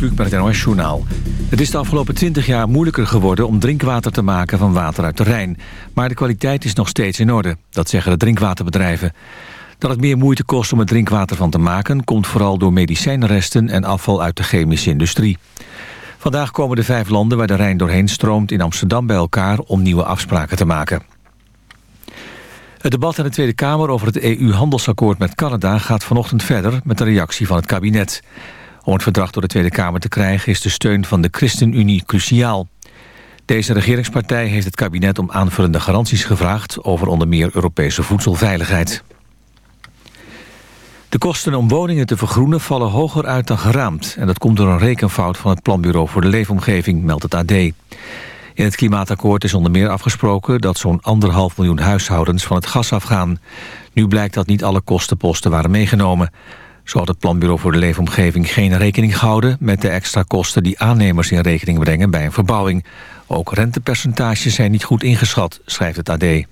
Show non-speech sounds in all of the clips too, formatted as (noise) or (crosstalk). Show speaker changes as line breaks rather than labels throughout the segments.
Het. Het is de afgelopen 20 jaar moeilijker geworden om drinkwater te maken van water uit de Rijn. Maar de kwaliteit is nog steeds in orde, dat zeggen de drinkwaterbedrijven. Dat het meer moeite kost om het drinkwater van te maken... komt vooral door medicijnresten en afval uit de chemische industrie. Vandaag komen de vijf landen waar de Rijn doorheen stroomt in Amsterdam bij elkaar... om nieuwe afspraken te maken. Het debat in de Tweede Kamer over het EU-handelsakkoord met Canada... gaat vanochtend verder met de reactie van het kabinet. Om het verdrag door de Tweede Kamer te krijgen... is de steun van de ChristenUnie cruciaal. Deze regeringspartij heeft het kabinet om aanvullende garanties gevraagd... over onder meer Europese voedselveiligheid. De kosten om woningen te vergroenen vallen hoger uit dan geraamd. En dat komt door een rekenfout van het Planbureau voor de Leefomgeving, meldt het AD. In het klimaatakkoord is onder meer afgesproken... dat zo'n anderhalf miljoen huishoudens van het gas afgaan. Nu blijkt dat niet alle kostenposten waren meegenomen. Zo had het Planbureau voor de Leefomgeving geen rekening gehouden... met de extra kosten die aannemers in rekening brengen bij een verbouwing. Ook rentepercentages zijn niet goed ingeschat, schrijft het AD. De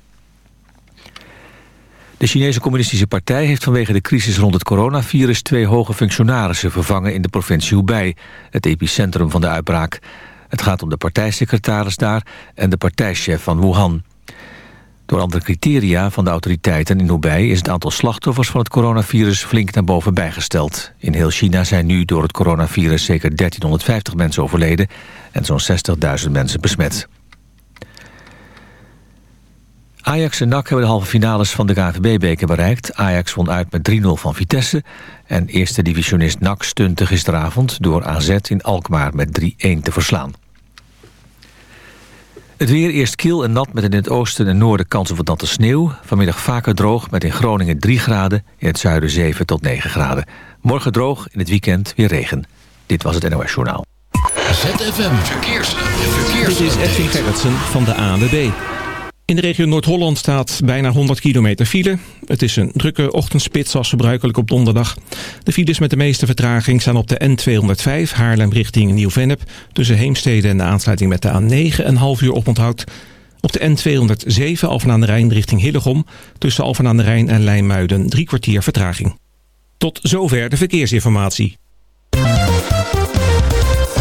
Chinese Communistische Partij heeft vanwege de crisis rond het coronavirus... twee hoge functionarissen vervangen in de provincie Hubei... het epicentrum van de uitbraak. Het gaat om de partijsecretaris daar en de partijchef van Wuhan. Door andere criteria van de autoriteiten in Hubei... is het aantal slachtoffers van het coronavirus flink naar boven bijgesteld. In heel China zijn nu door het coronavirus zeker 1350 mensen overleden... en zo'n 60.000 mensen besmet. Ajax en NAC hebben de halve finales van de KNVB-beker bereikt. Ajax won uit met 3-0 van Vitesse. En eerste divisionist NAC stunte gisteravond door AZ in Alkmaar met 3-1 te verslaan. Het weer eerst kil en nat met in het oosten en noorden kans op wat natte sneeuw. Vanmiddag vaker droog met in Groningen 3 graden, in het zuiden 7 tot 9 graden. Morgen droog, in het weekend weer regen. Dit was het NOS Journaal.
ZFM Verkeers. Verkeers.
Dit is Edwin Gerritsen van de ANWB. In de regio Noord-Holland staat bijna 100 kilometer file. Het is een drukke ochtendspits als gebruikelijk op donderdag. De files met de meeste vertraging staan op de N205 Haarlem richting Nieuw-Vennep... tussen Heemstede en de aansluiting met de A9 een half uur oponthoud. Op de N207 Alphen aan de Rijn richting Hillegom... tussen Alphen aan de Rijn en Lijnmuiden drie kwartier vertraging. Tot zover de verkeersinformatie.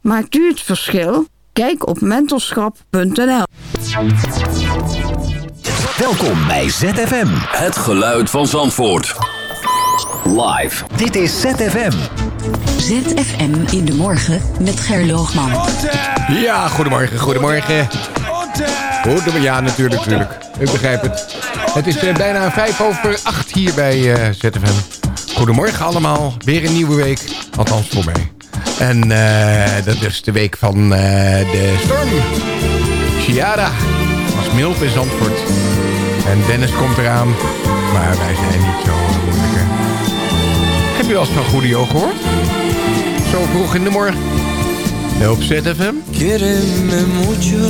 Maakt u het verschil? Kijk op mentorschap.nl.
Welkom bij ZFM. Het geluid van Zandvoort. Live. Dit is ZFM.
ZFM in de morgen met Gerloogman.
Ja, goedemorgen, goedemorgen. Goedemorgen, ja, natuurlijk, natuurlijk. Ik begrijp het. Het is uh, bijna vijf over acht hier bij uh, ZFM. Goedemorgen allemaal. Weer een nieuwe week. Althans voor mij. En uh, dat is de week van uh, de storm. Ciara als Milp in Zandvoort. En Dennis komt eraan. Maar wij zijn niet zo moeilijk. u wel eens van Goedio gehoord? Zo vroeg in de morgen. Op ZFM.
Quiereme mucho,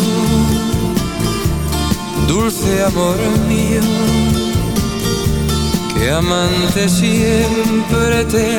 dulce amor mío, que amante siempre te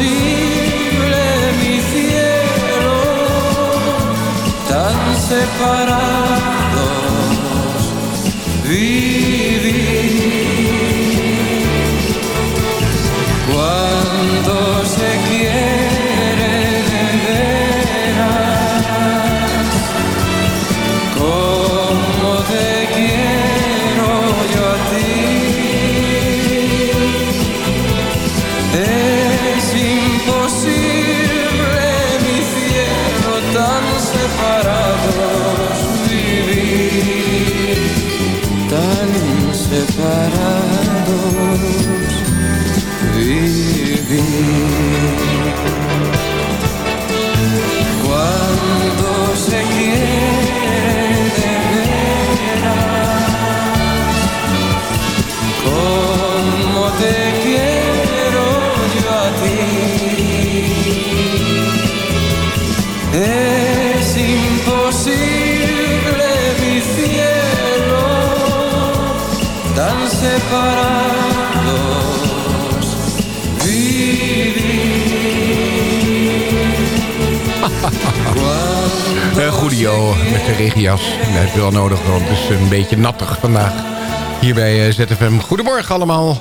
Imposible, mi cielo, tan separados
wel nodig, want het is een beetje nattig vandaag. Hier bij eh, ZFM. Goedemorgen allemaal.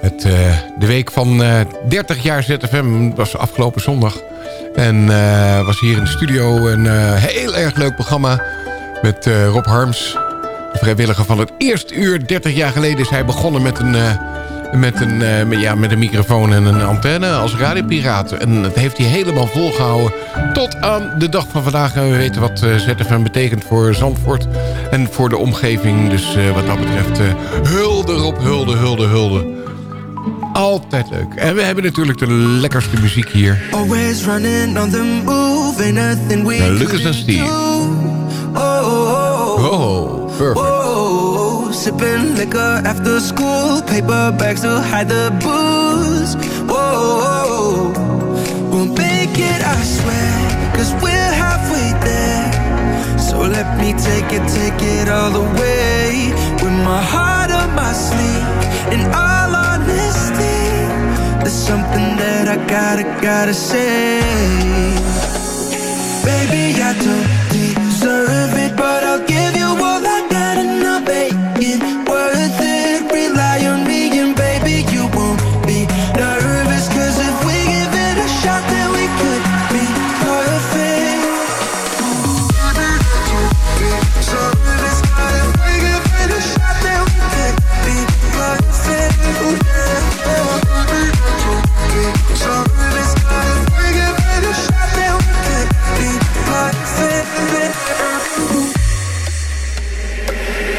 Het, eh, de week van eh 30 jaar ZFM was afgelopen zondag. En eh, was hier in de studio een eh, heel erg leuk programma... met eh, Rob Harms, de vrijwilliger van het eerste uur. 30 jaar geleden is hij begonnen met een... met een, eh, met, ja, met een microfoon en een antenne als radiopiraat. En dat heeft hij helemaal volgehouden tot aan de dag van vandaag. En we weten wat eh, ZFM betekent voor Zandvoort en voor de omgeving. Dus eh, wat dat betreft, eh, hulde erop, hulde, hulde, hulde. Altijd leuk. En we hebben natuurlijk de lekkerste muziek hier.
Always running on the move, ain't nothing we
Lucas en Steve.
Oh, oh, oh.
Oh, perfect.
Sipping liquor after school, paper bags to hide the booze. Whoa, we'll make it, I swear, cause we're halfway there. So let me take it, take it all the way. With my heart on my sleeve, in all honesty, there's something that I gotta, gotta say. Baby, I don't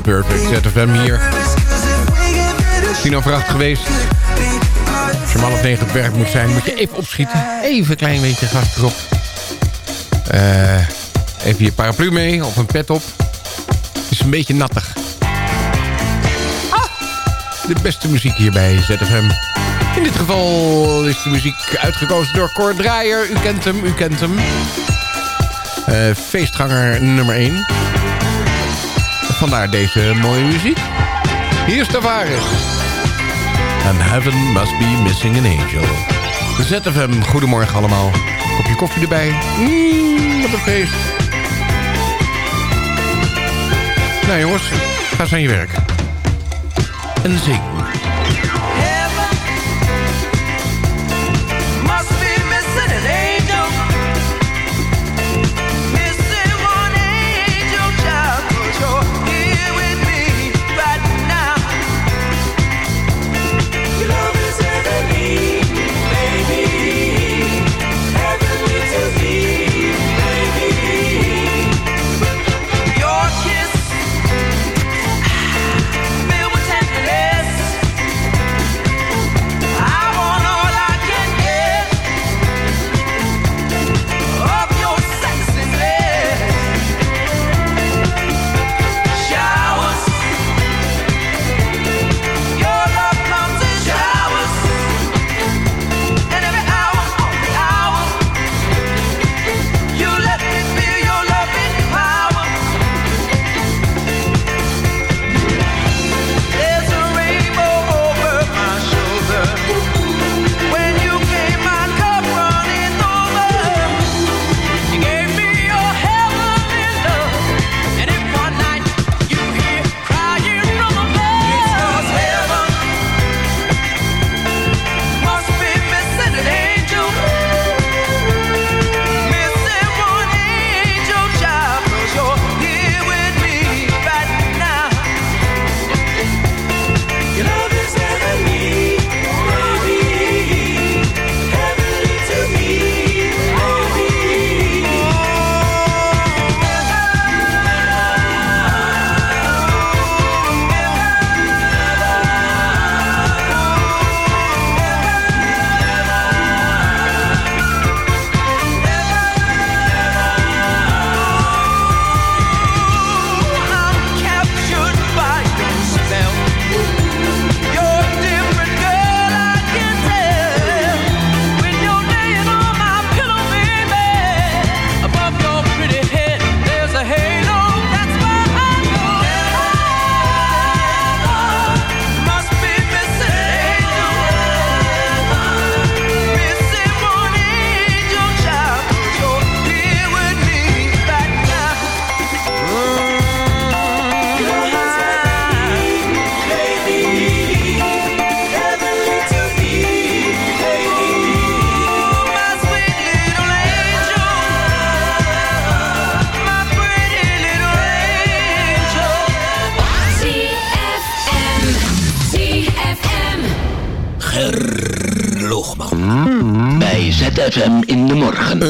Perfect.
ZFM hier. Tien over geweest. Als je om half negen op werk moet zijn, moet je even opschieten. Even een klein beetje gas erop. Eh, even je paraplu mee of een pet op. Het is een beetje nattig. Ah, de beste muziek hier bij ZFM. In dit geval is de muziek uitgekozen door Cor Draaier. U kent hem, u kent hem. Eh, feestganger nummer 1. Vandaar deze mooie muziek. Hier is Tavares. And heaven must be missing an angel. ZFM, goedemorgen allemaal. Kopje koffie erbij. Mmm, wat een feest. Nou jongens, ga eens aan je werk. En zing.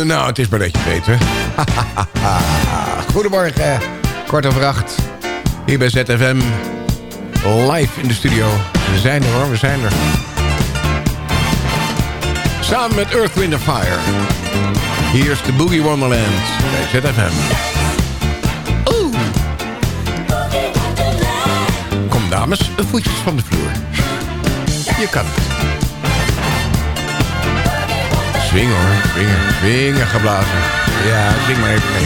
Nou, het is maar dat je weet. (laughs) Goedemorgen, kwart over acht. Hier bij ZFM. Live in de studio. We zijn er hoor, we zijn er. Samen met Earth, Wind Fire. Hier is de Boogie Wonderland bij ZFM. Oeh. Kom dames, voetjes van de vloer. Je kan het. Swing hoor, swingen, geblazen. Ja, zing maar even mee.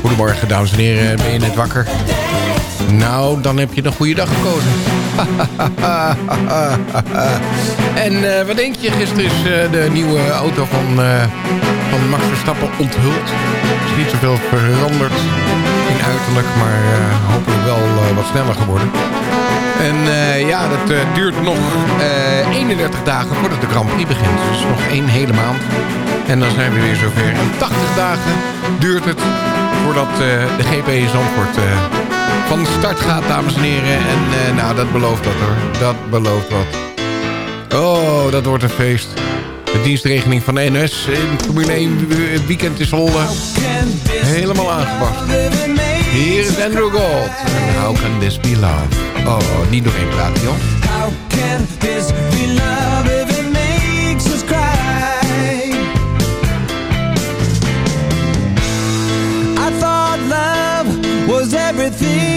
Goedemorgen, dames en heren. Ben je net wakker?
Nou, dan heb je een goede dag gekozen. (laughs) en eh, wat denk je? Gisteren is uh, de nieuwe auto van, uh, van Max Verstappen onthuld. Is niet zoveel veranderd in uiterlijk, maar hopelijk wel wat sneller geworden. En ja, dat duurt nog 31 dagen voordat de Grand Prix begint. Dus nog één hele maand. En dan zijn we weer zover. In 80 dagen duurt het voordat de GP Zandvoort van start gaat, dames en heren. En nou, dat belooft wat hoor. Dat belooft wat. Oh, dat wordt een feest. De dienstregeling van de NS in Formule 1 weekend is al helemaal aangepast. Hier is Andrew Gold. En how can this be love? Oh, niet doorheen praten, joh. How can this be love if it makes us cry? I thought love was everything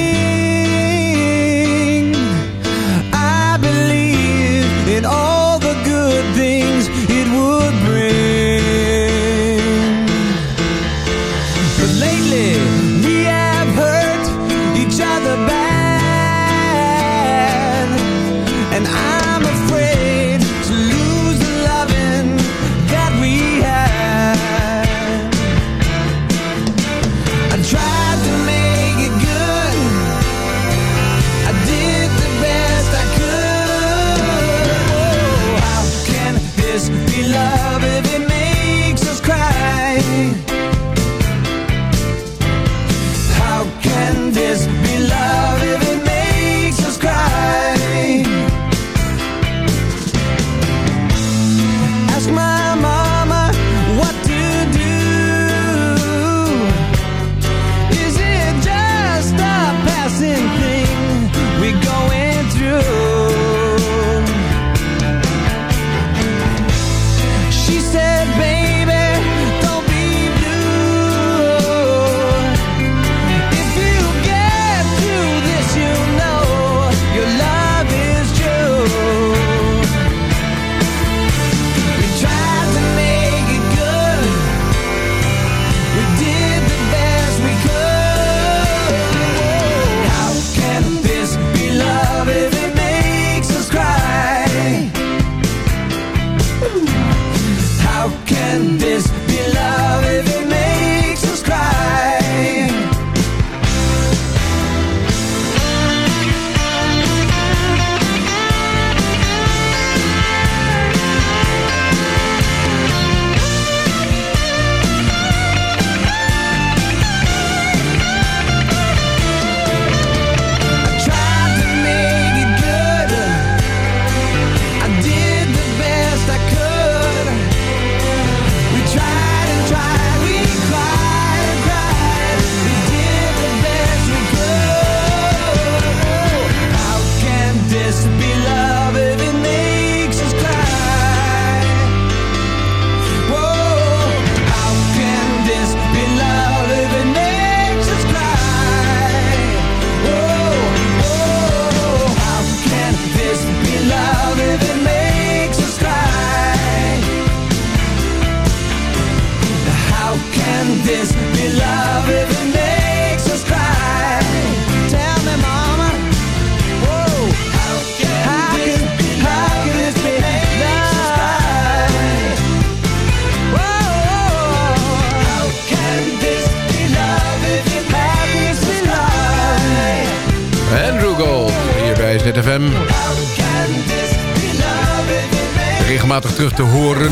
Regelmatig terug te horen.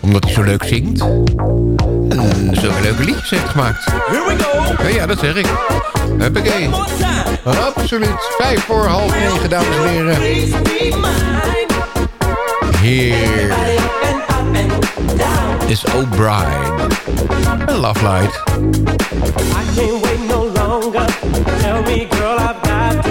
Omdat hij zo leuk zingt. En zulke leuke liedjes heeft gemaakt. Ja, ja, dat zeg ik. Huppakee. Absoluut. Vijf voor half negen, dames en heren. Hier is O'Brien. Love Light. I can't wait no longer. Tell me, girl, I've got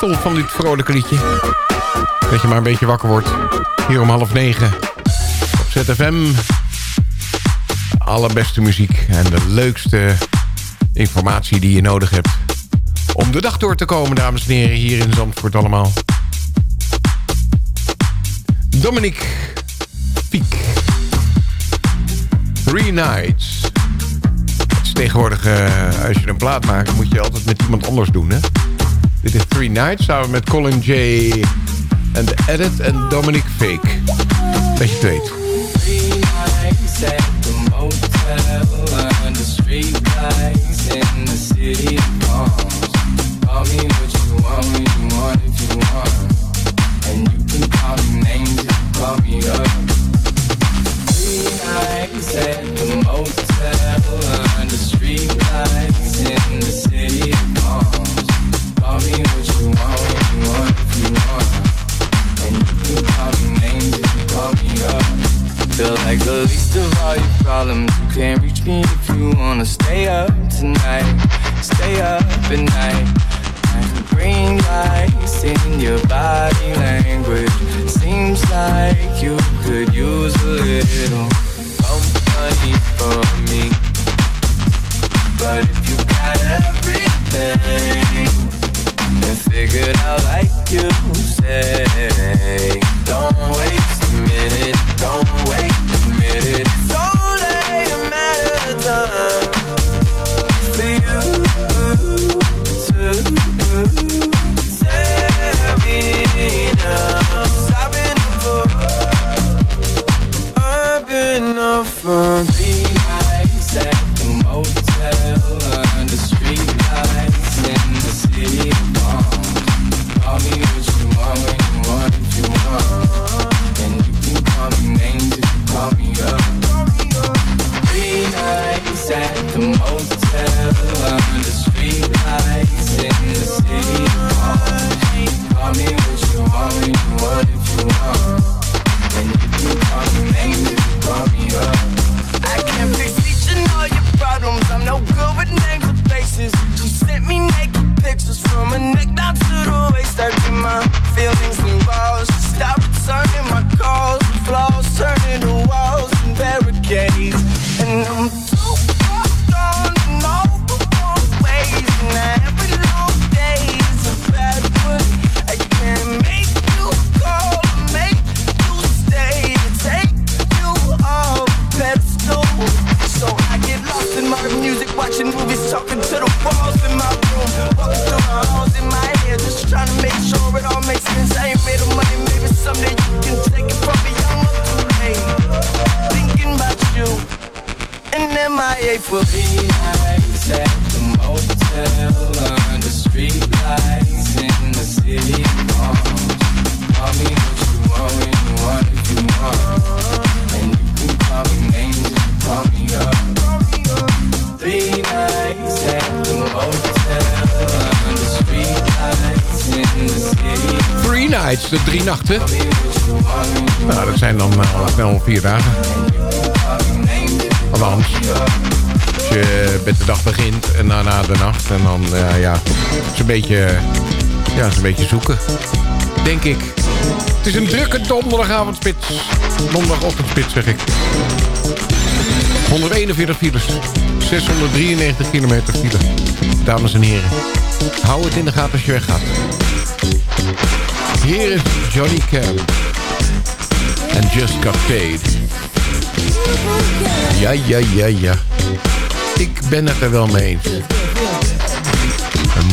titel van dit vrolijke liedje. Dat je maar een beetje wakker wordt. Hier om half negen. Op ZFM. Allerbeste muziek en de leukste informatie die je nodig hebt. Om de dag door te komen, dames en heren, hier in Zandvoort allemaal. Dominique Piek. Three Nights. Het is tegenwoordig, eh, als je een plaat maakt, moet je altijd met iemand anders doen, hè? Dit is Three Nights samen met Colin J. En The Edit en Dominique Fake. Dat je het weet. The. En dan, eh, ja, is een beetje, ja, is een beetje zoeken. Denk ik. Het is een drukke donderdagavondspits. Donderdagochtendspits, zeg ik. 141 files. 693 kilometer file. Dames en heren. Hou het in de gaten als je weggaat. Hier is Johnny Cam. And just Cafe. Ja, ja, ja, ja. Ik ben het er wel mee eens.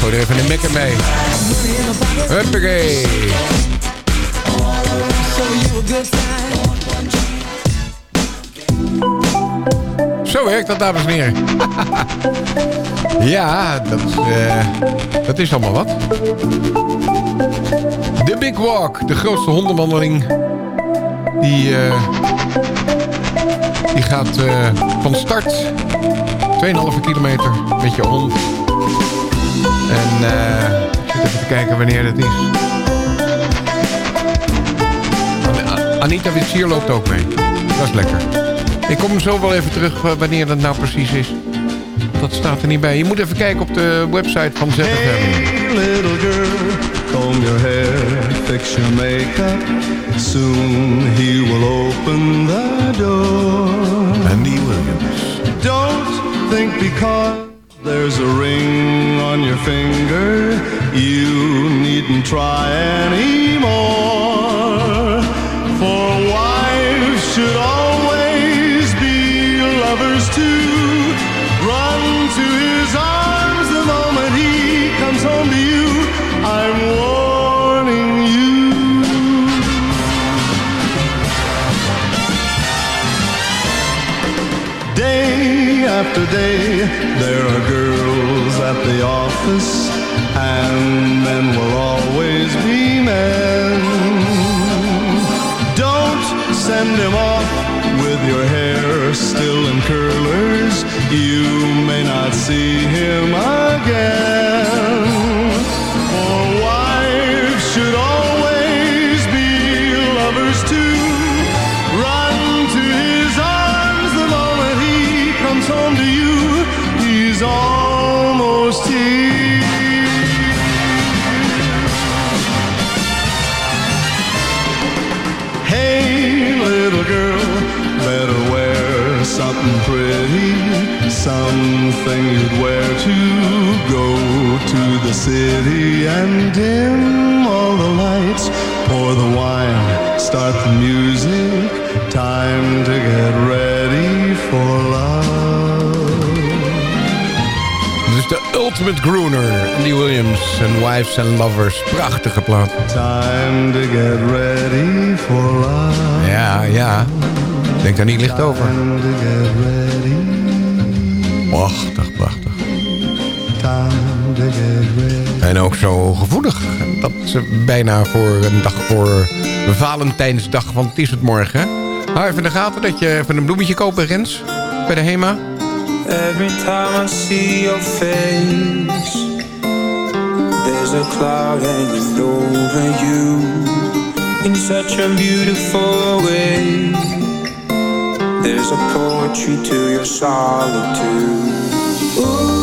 Goed even een mikken mee. Huppakee. Zo werkt dat, dames en heren. ja, dat, uh, dat is allemaal wat. De Big Walk, de grootste hondenwandeling. Die, uh, die gaat uh, van start 2,5 kilometer met je hond. En ik zit even te kijken wanneer dat is. Anita Witsier loopt ook mee. Dat is lekker. Ik kom zo wel even terug wanneer dat nou precies is. Dat staat er niet bij. Je moet even kijken op de website van ZFM.
Hey little girl, comb your hair, fix your makeup. Soon he will open the door.
Andy Williams.
Don't think because there's a ring on your finger, you needn't try anymore. For wives should always Day after day, there are girls at the office, and men will always be men. Don't send him off with your hair still in curlers. You may not see him again. City and dim all the lights, pour the wine, start the music, time to get ready for love.
Dit is de Ultimate Crooner. Andy Williams en Wives and Lovers. Prachtige plaat.
Time to get ready for love.
Ja, ja. Denk daar niet licht over. Prachtig, prachtig. En ook zo gevoelig. Dat ze bijna voor een dag voor Valentijnsdag, want het is het morgen. Hou even in de gaten dat je even een bloemetje koopt bij Rens. Bij de HEMA.
Every time I see your face, there's a cloud hanging over you in such a beautiful way. There's a poetry to your solitude. Ooh,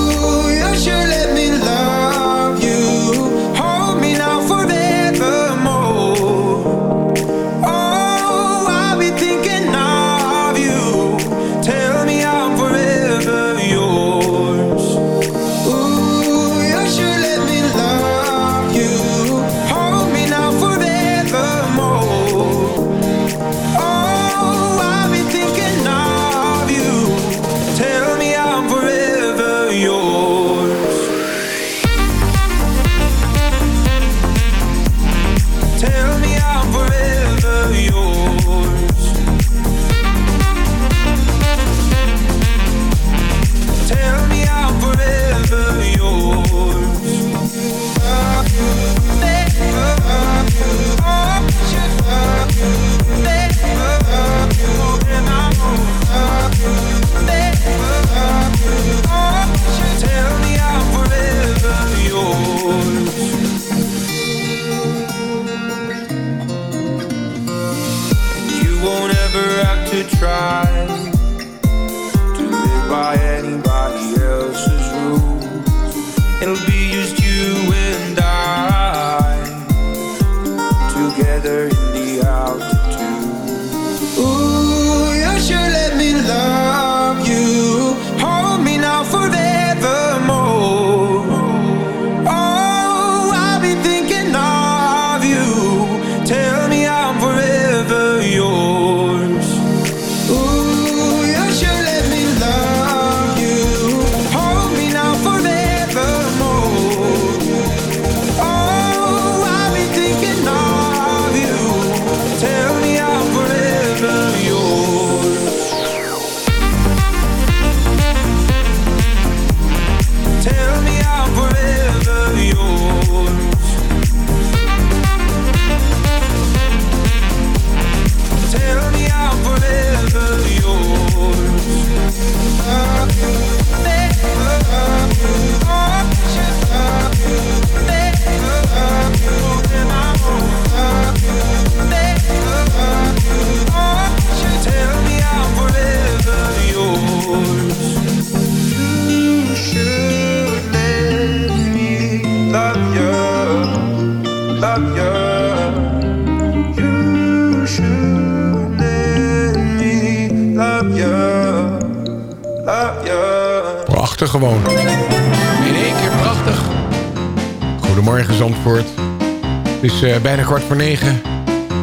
Het is uh, bijna kwart voor negen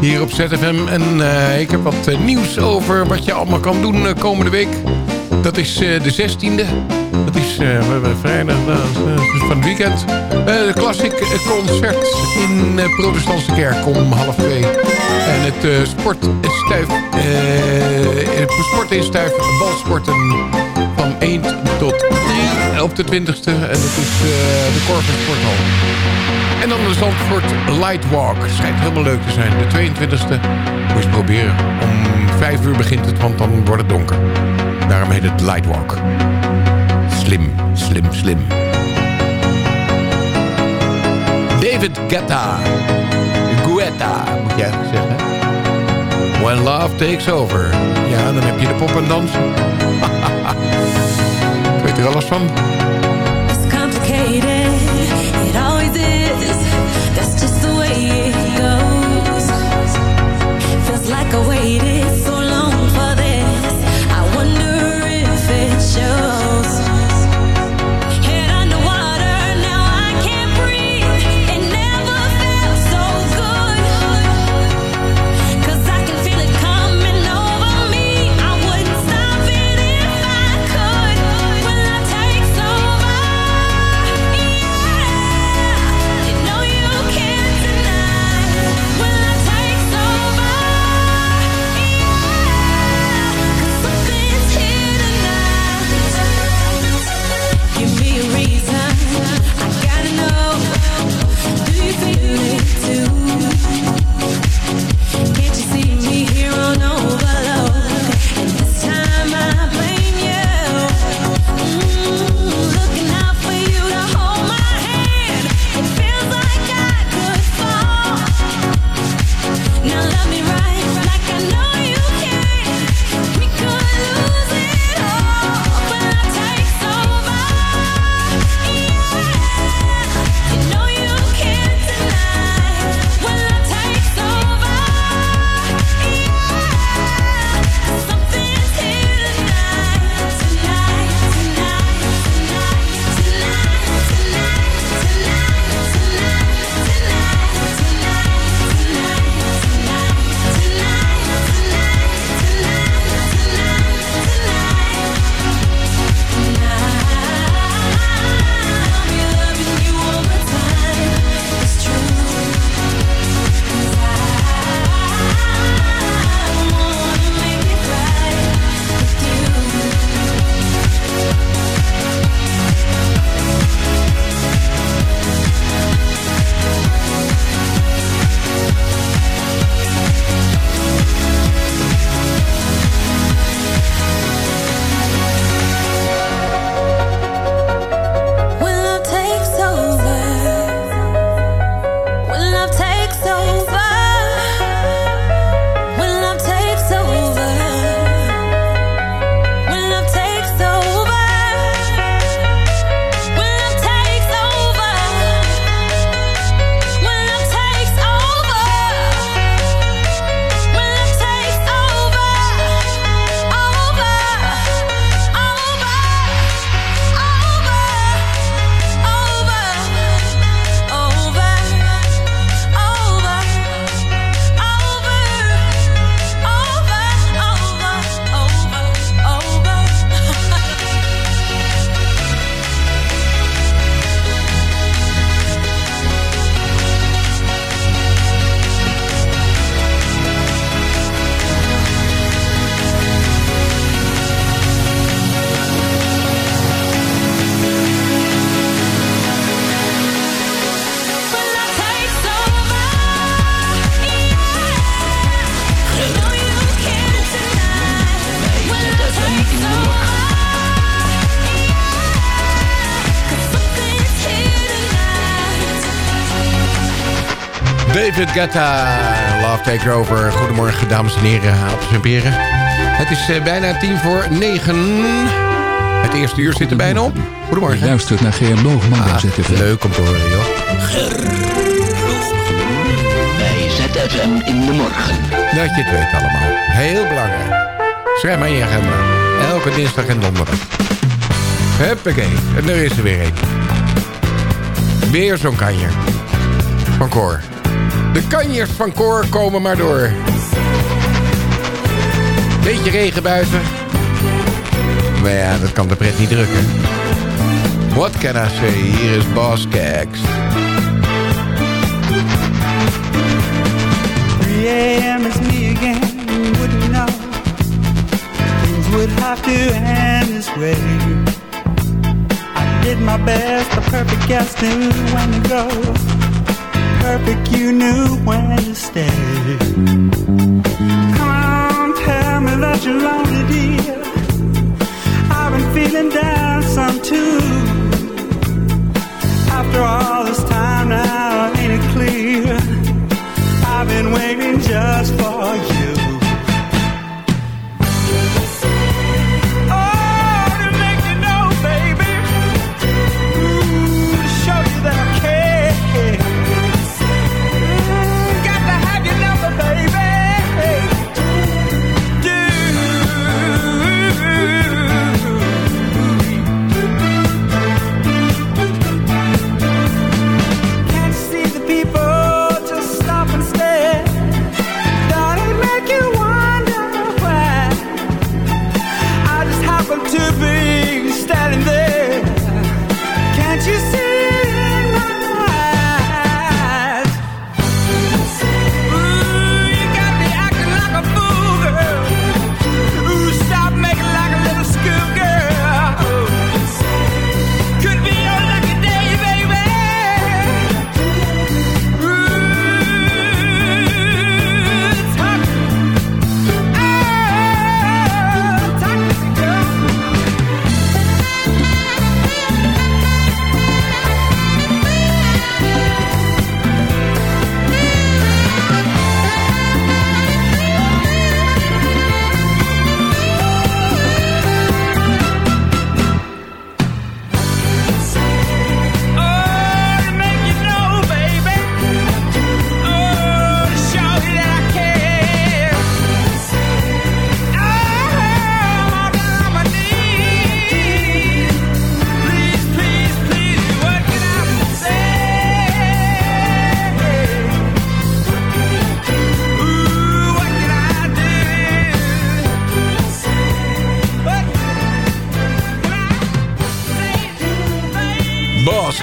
hier op ZFM. En uh, ik heb wat uh, nieuws over wat je allemaal kan doen komende week. Dat is de 16e. Dat is vrijdag van het weekend. De Classic Concert in de Protestantse Kerk om half twee. En het sport, het sport in stuif balsporten van 1 tot 3 op de 20e. En dat is de Corvus Sporthal. En dan de Zandvoort Lightwalk. Schijnt helemaal leuk te zijn. De 22e. Moet je proberen. Om 5 uur begint het, want dan wordt het donker. Daarom heet het Lightwalk. Slim, slim, slim. David Guetta. Guetta, moet eigenlijk zeggen. When love takes over. Ja, dan heb je de pop en dansen. (laughs) Er alles van. David Guetta, Love Takeover. Goedemorgen, dames en heren, appels en peren. Het is eh, bijna tien voor negen. Het eerste uur zit er bijna op. Goedemorgen.
Je luistert naar GM Loogman bij ZFM.
Leuk om te horen, joh.
Bij ZFM in de morgen.
Dat je het weet allemaal. Heel belangrijk. Schrijf maar in je agenda. Elke dinsdag en donderdag. Huppakee. En er is er weer een. Weer zo'n kanjer. Van Cor. De kanjers van Cor komen maar door. Beetje regen buiten. Maar ja, dat kan de pret niet drukken. What can I say? Hier is Boss Gags.
3 a.m. is me again, wouldn't you know? Things would have to end this way. I did my best, the perfect guest knew when to go. Perfect, you knew when to stay. Come on, tell me that you're lonely, dear. I've been feeling down some too. After all this time now, ain't it clear? I've been waiting just for you.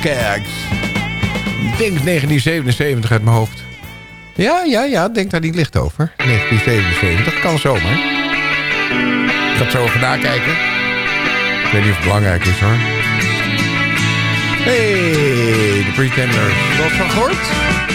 Ik denk 1977 uit mijn hoofd. Ja, ja, ja, denk daar niet licht over. 1977, kan zomaar. Ik ga het zo over nakijken. Ik weet niet of het belangrijk is hoor. Hey, de Pretenders. Wat van gehoord?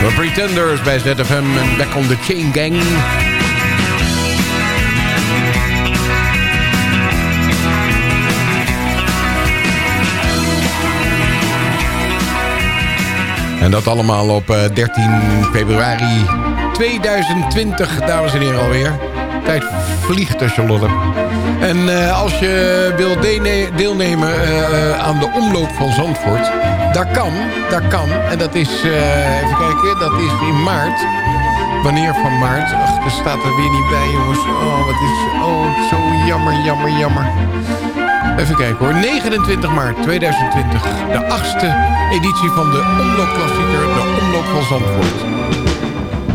The
Pretenders bij ZFM en Back on the Chain Gang. En dat allemaal op eh, 13 februari 2020, dames en heren alweer. Tijd vliegt lol hebt. En eh, als je wilt deelnemen eh, eh, aan de omloop van Zandvoort... daar kan, daar kan. En dat is, eh, even kijken, dat is in maart. Wanneer van maart? Ach, er staat er weer niet bij, jongens. Oh, wat is... Oh, zo jammer, jammer, jammer. Even kijken hoor. 29 maart 2020. De achtste editie van de Omloopklassieker. De Omloop van Zandvoort.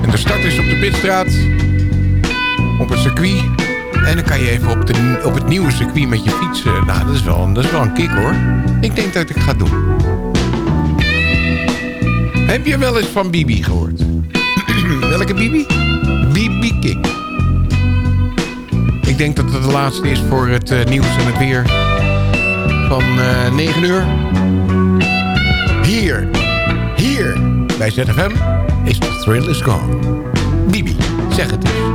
En de start is op de Pitstraat. Op het circuit. En dan kan je even op, de, op het nieuwe circuit met je fietsen. Nou, dat is, wel, dat is wel een kick hoor. Ik denk dat ik ga doen. Heb je wel eens van Bibi gehoord? (clears throat) Welke Bibi? Bibi King. Ik denk dat het de laatste is voor het eh, nieuws en het weer van eh 9 uur. Hier, hier bij ZFM is The Thrill Is Gone. Bibi, zeg het eens.